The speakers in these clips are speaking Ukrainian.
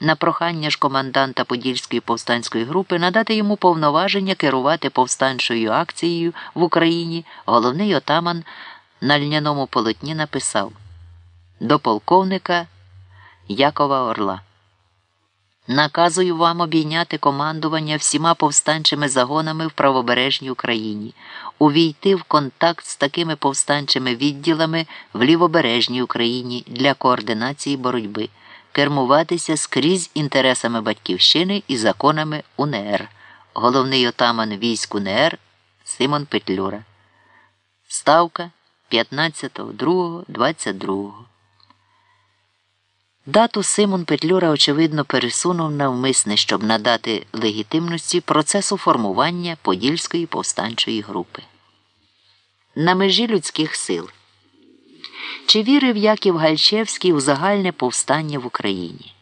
на прохання ж команданта Подільської повстанської групи надати йому повноваження керувати повстанчою акцією в Україні, головний отаман на льняному полотні написав. До полковника Якова Орла. Наказую вам обійняти командування всіма повстанчими загонами в правобережній Україні, увійти в контакт з такими повстанчими відділами в лівобережній Україні для координації боротьби, кермуватися скрізь інтересами Батьківщини і законами УНР, головний отаман військ УНР Симон Петлюра. Ставка 15.02.22 Дату Симон Петлюра, очевидно, пересунув навмисне, щоб надати легітимності процесу формування Подільської повстанчої групи. На межі людських сил. Чи вірив Яків Гальчевський у загальне повстання в Україні?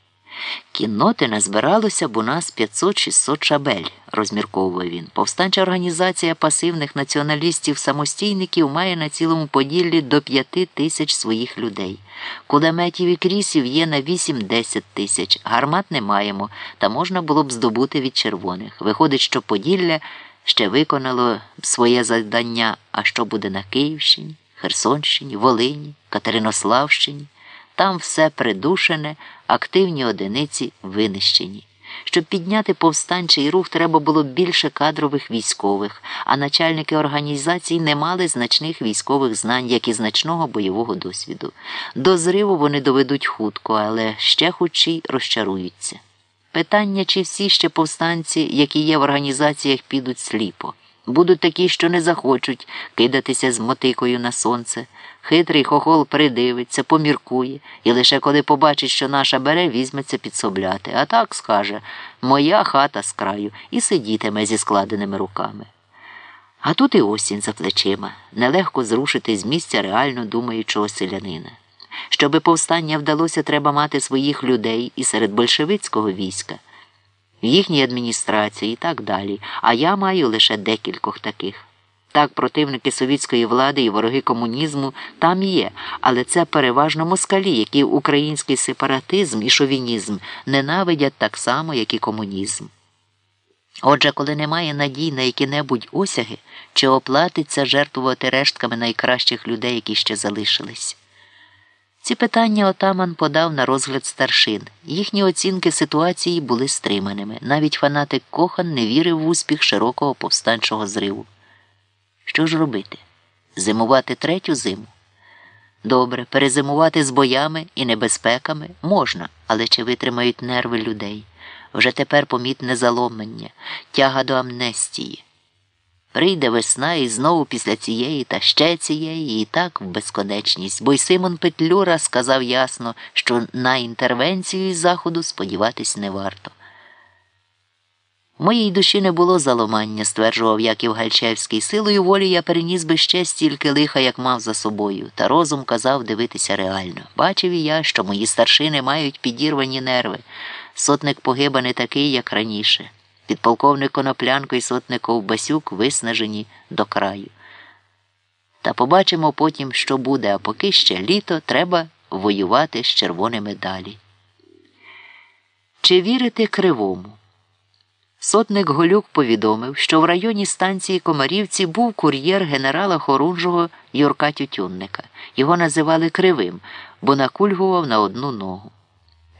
Кінноти назбиралося б у нас 500-600 шабель, розмірковує він. Повстанча організація пасивних націоналістів-самостійників має на цілому Поділлі до 5 тисяч своїх людей. Кулеметів і крісів є на 8-10 тисяч. Гармат не маємо, та можна було б здобути від червоних. Виходить, що Поділля ще виконало своє завдання, а що буде на Київщині, Херсонщині, Волині, Катеринославщині. Там все придушене, активні одиниці винищені. Щоб підняти повстанчий рух, треба було більше кадрових військових, а начальники організацій не мали значних військових знань, як і значного бойового досвіду. До зриву вони доведуть хутко, але ще худші розчаруються. Питання, чи всі ще повстанці, які є в організаціях, підуть сліпо. Будуть такі, що не захочуть кидатися з мотикою на сонце. Хитрий хохол придивиться, поміркує, і лише коли побачить, що наша бере, візьметься підсобляти. А так скаже моя хата з краю і сидітиме зі складеними руками. А тут і осінь за плечима, нелегко зрушити з місця реально думаючого селянина. Щоби повстання вдалося, треба мати своїх людей і серед большевицького війська в їхній адміністрації і так далі, а я маю лише декількох таких. Так, противники совітської влади і вороги комунізму там є, але це переважно москалі, які український сепаратизм і шовінізм ненавидять так само, як і комунізм. Отже, коли немає надій на які-небудь осяги, чи оплатиться жертвувати рештками найкращих людей, які ще залишились. Ці питання отаман подав на розгляд старшин. Їхні оцінки ситуації були стриманими. Навіть фанатик Кохан не вірив в успіх широкого повстанчого зриву. Що ж робити? Зимувати третю зиму? Добре, перезимувати з боями і небезпеками можна, але чи витримають нерви людей? Вже тепер помітне заломлення, тяга до амнестії. Прийде весна і знову після цієї та ще цієї, і так в безконечність, бо й Симон Петлюра сказав ясно, що на інтервенцію із заходу сподіватись не варто. Моїй душі не було заломання, стверджував Яків Гальчевський. Силою волі я переніс би ще стільки лиха, як мав за собою, та розум казав дивитися реально. Бачив і я, що мої старшини мають підірвані нерви. Сотник погиба не такий, як раніше. Підполковник Коноплянко і сотник Ковбасюк виснажені до краю. Та побачимо потім, що буде, а поки ще літо треба воювати з червоними далі. Чи вірити кривому? Сотник Голюк повідомив, що в районі станції Комарівці був кур'єр генерала Хорунжого Юрка Тютюнника. Його називали Кривим, бо накульгував на одну ногу.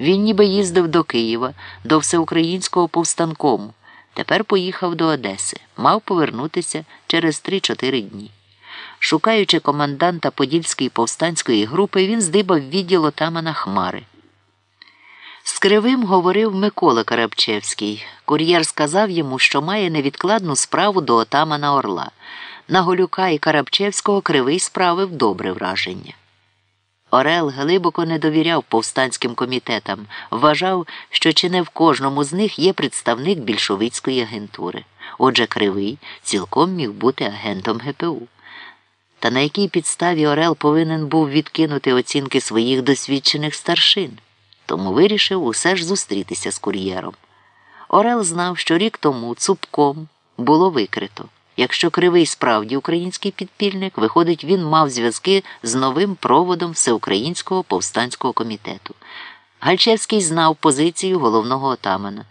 Він ніби їздив до Києва, до всеукраїнського повстанкому. Тепер поїхав до Одеси, мав повернутися через 3-4 дні. Шукаючи команданта Подільської повстанської групи, він здибав відділ отамана Хмари. З кривим говорив Микола Карабчевський. Кур'єр сказав йому, що має невідкладну справу до отамана Орла. На Голюка і Карабчевського кривий справив добре враження. Орел глибоко не довіряв повстанським комітетам, вважав, що чи не в кожному з них є представник більшовицької агентури. Отже, Кривий цілком міг бути агентом ГПУ. Та на якій підставі Орел повинен був відкинути оцінки своїх досвідчених старшин, тому вирішив усе ж зустрітися з кур'єром. Орел знав, що рік тому цупком було викрито. Якщо кривий справді український підпільник, виходить, він мав зв'язки з новим проводом Всеукраїнського повстанського комітету. Гальчевський знав позицію головного отамана.